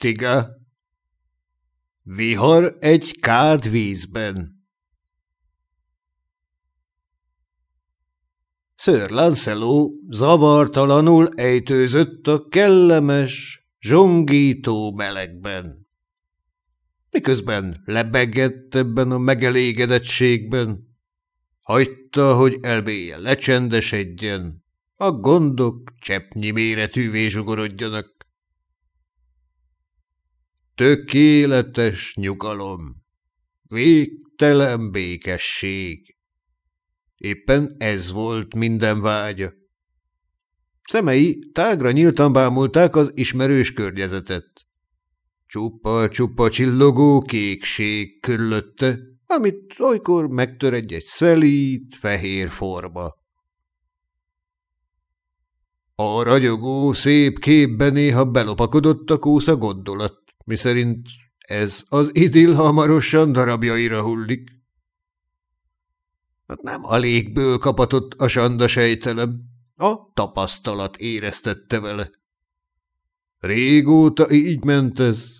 Stiga. Vihar egy kád vízben. Sir Lancelot zavartalanul ejtőzött a kellemes, zsongító melegben. Miközben lebegett ebben a megelégedettségben, hagyta, hogy elbéje lecsendesedjen, a gondok cseppnyi méretűvé zsugorodjanak. Tökéletes nyugalom, végtelen békesség. Éppen ez volt minden vágya. Szemei tágra nyíltan bámulták az ismerős környezetet. Csupa-csupa csillogó kékség körülötte, amit olykor megtör egy-egy szelít, fehér forma. A ragyogó, szép képben néha belopakodott a kósza gondolat, miszerint ez az idill hamarosan darabjaira hullik. Hát nem a légből kapatott a sanda sejtelem, a tapasztalat éreztette vele. Régóta így ment ez.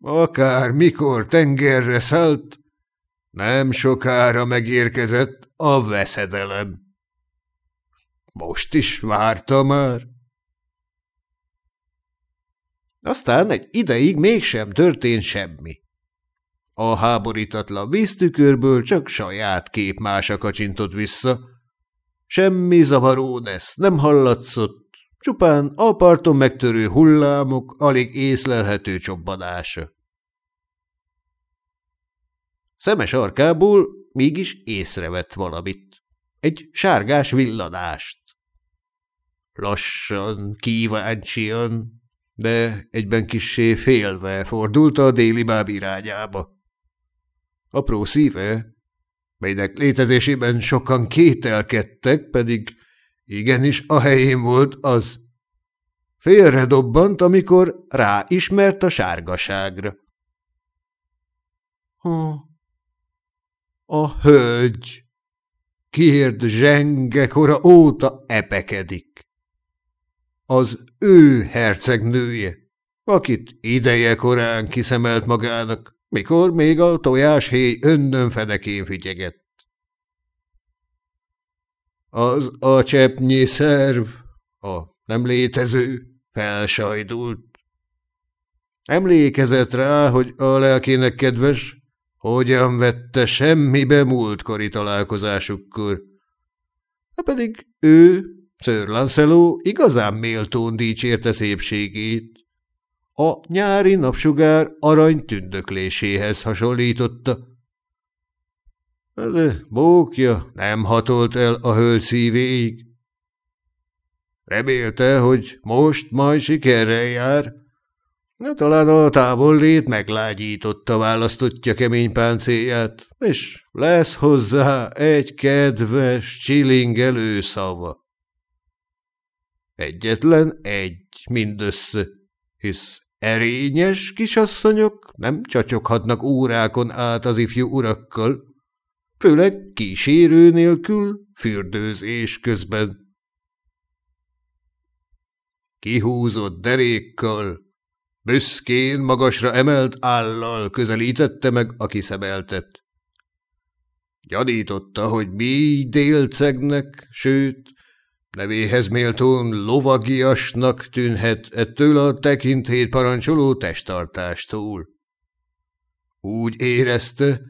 Akár mikor tengerre szállt, nem sokára megérkezett a veszedelem. Most is várta már. Aztán egy ideig mégsem történt semmi. A háborítatlan víztükörből csak saját képmása kacsintott vissza. Semmi zavaró nesz nem hallatszott, csupán a parton megtörő hullámok alig észlelhető csobbanása. Szemes arkából mégis észrevett valamit. Egy sárgás villanást. Lassan, kíváncsian, de egyben kissé félve fordult a déli báb irányába. Apró szíve, melynek létezésében sokan kételkedtek, pedig igenis a helyén volt az. Félredobbant, amikor ráismert a sárgaságra. Ha, a hölgy, kiért zsenge kora óta epekedik. Az ő hercegnője, akit ideje korán kiszemelt magának mikor még a tojáshéj önnön fenekén figyegett. Az a cseppnyi szerv, a nem létező, felsajdult. Emlékezett rá, hogy a lelkének kedves, hogyan vette semmibe múltkori találkozásukkor. Ha pedig ő, Sir Lancelot igazán méltón dicsérte szépségét, a nyári napsugár arany tündökléséhez hasonlította. De bókja nem hatolt el a hölgy szívéig. Remélte, hogy most majd sikerrel jár. Na, talán a távollét meglágyította választottja kemény páncélját, és lesz hozzá egy kedves, csilingelő szava. Egyetlen egy mindössze, hisz Erényes kisasszonyok nem csacsoghatnak órákon át az ifjú urakkal, főleg kísérő nélkül, fürdőzés közben. Kihúzott derékkal, büszkén magasra emelt állal közelítette meg a kiszebeltet. Gyanította, hogy mi délcegnek, sőt, Nevéhez méltón lovagiasnak tűnhet ettől a tekintét parancsoló testtartástól. Úgy érezte,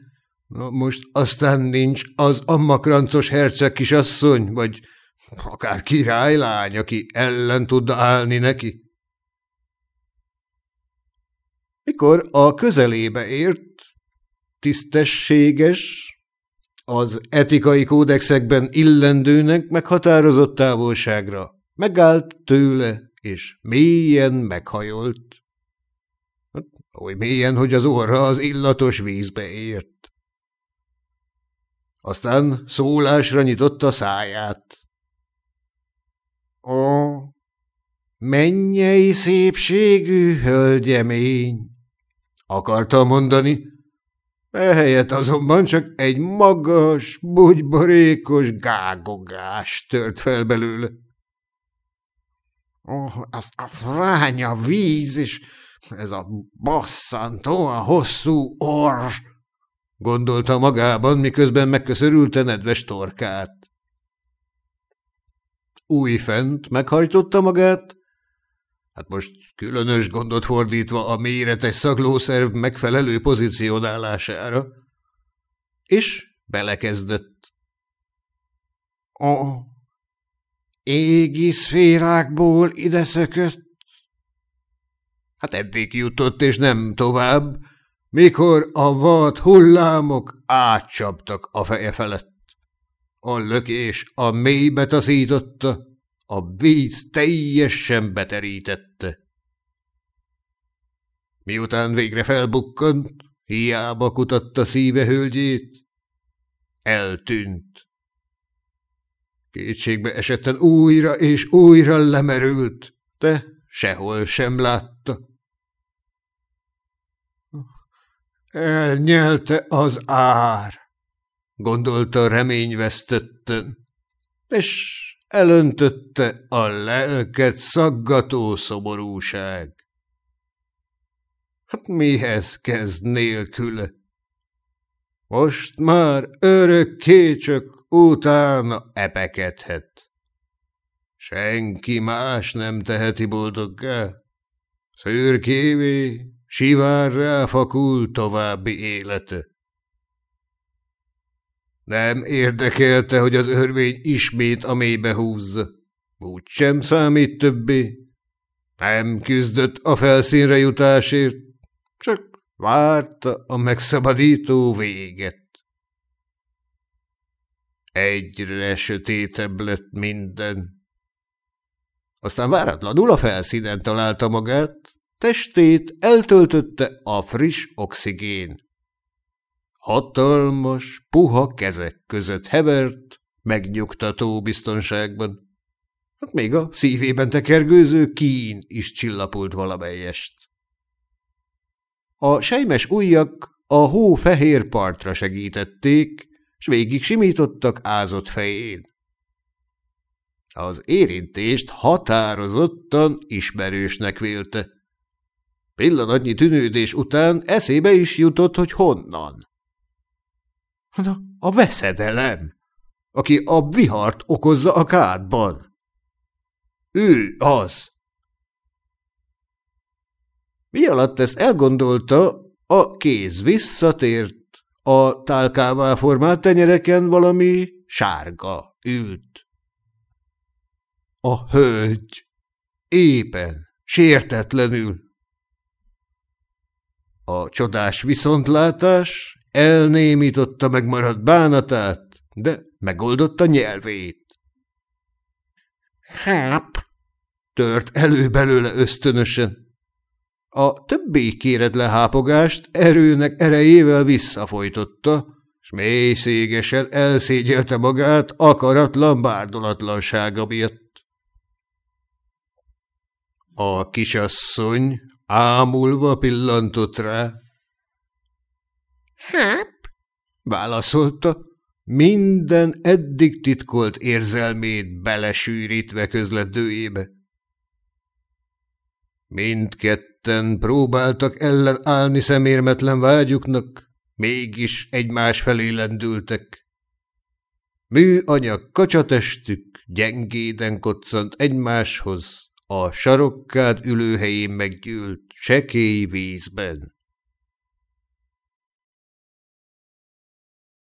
na most aztán nincs az ammakrancos herceg kisasszony, vagy akár királylány, aki ellen tudna állni neki. Mikor a közelébe ért, tisztességes, az etikai kódexekben illendőnek meghatározott távolságra. Megállt tőle, és mélyen meghajolt. Hát, oly mélyen, hogy az orra az illatos vízbe ért. Aztán szólásra nyitotta száját. Ó, mennyei szépségű hölgyemény! Akarta mondani, Ehelyett azonban csak egy magas, bugyborékos gágogás tört fel belőle. Oh, az a fránya víz, és Ez a basszantó, a hosszú ors, gondolta magában, miközben megköszörülte nedves torkát. Újfent meghajtotta magát, hát most különös gondot fordítva a méretes szaglószerv megfelelő pozícionálására, és belekezdett. A égi szférákból ide szökött? Hát eddig jutott, és nem tovább, mikor a vad hullámok átcsaptak a feje felett. A lökés a mélybe taszította, a víz teljesen beterítette. Miután végre felbukkant, hiába kutatta szíve hölgyét, eltűnt. Kétségbe esetten újra és újra lemerült, de sehol sem látta. Elnyelte az ár, gondolta reményvesztetten, és elöntötte a lelket szaggató szomorúság. Hát mihez kezd nélküle? Most már örökké csak utána epekedhet. Senki más nem teheti boldoggá. Szőrkévé, sivárrá fakul további élete. Nem érdekelte, hogy az örvény ismét a mélybe húzza. Úgy sem számít többé. Nem küzdött a felszínre jutásért, csak várta a megszabadító véget. Egyre sötétebb lett minden. Aztán váratlanul a felszínen találta magát, testét eltöltötte a friss oxigén. Hatalmas, puha kezek között hevert, megnyugtató biztonságban. Hát még a szívében tekergőző kín is csillapult valamelyest. A sejmes ujjak a hó fehér partra segítették, s végig simítottak ázott fején. Az érintést határozottan ismerősnek vélte. Pillanatnyi tűnődés után eszébe is jutott, hogy honnan. A veszedelem, aki a vihart okozza a kádban. Ő az. Mi alatt ezt elgondolta, a kéz visszatért, a tálkává formált tenyereken valami sárga ült. A hölgy éppen, sértetlenül. A csodás viszontlátás elnémította megmaradt bánatát, de megoldotta nyelvét. Háp! tört elő belőle ösztönösen. A többi kéretlen hápogást erőnek erejével visszafolytotta, s mélységesen elszégyelte magát akaratlan bárdolatlansága miatt. A kisasszony ámulva pillantott rá. Hát? válaszolta, minden eddig titkolt érzelmét belesűrítve közledőjébe. Mindketten próbáltak ellenállni szemérmetlen vágyuknak, mégis egymás felé lendültek. Műanyag kacsatestük gyengéden koccant egymáshoz, a sarokkád ülőhelyén meggyűlt sekély vízben.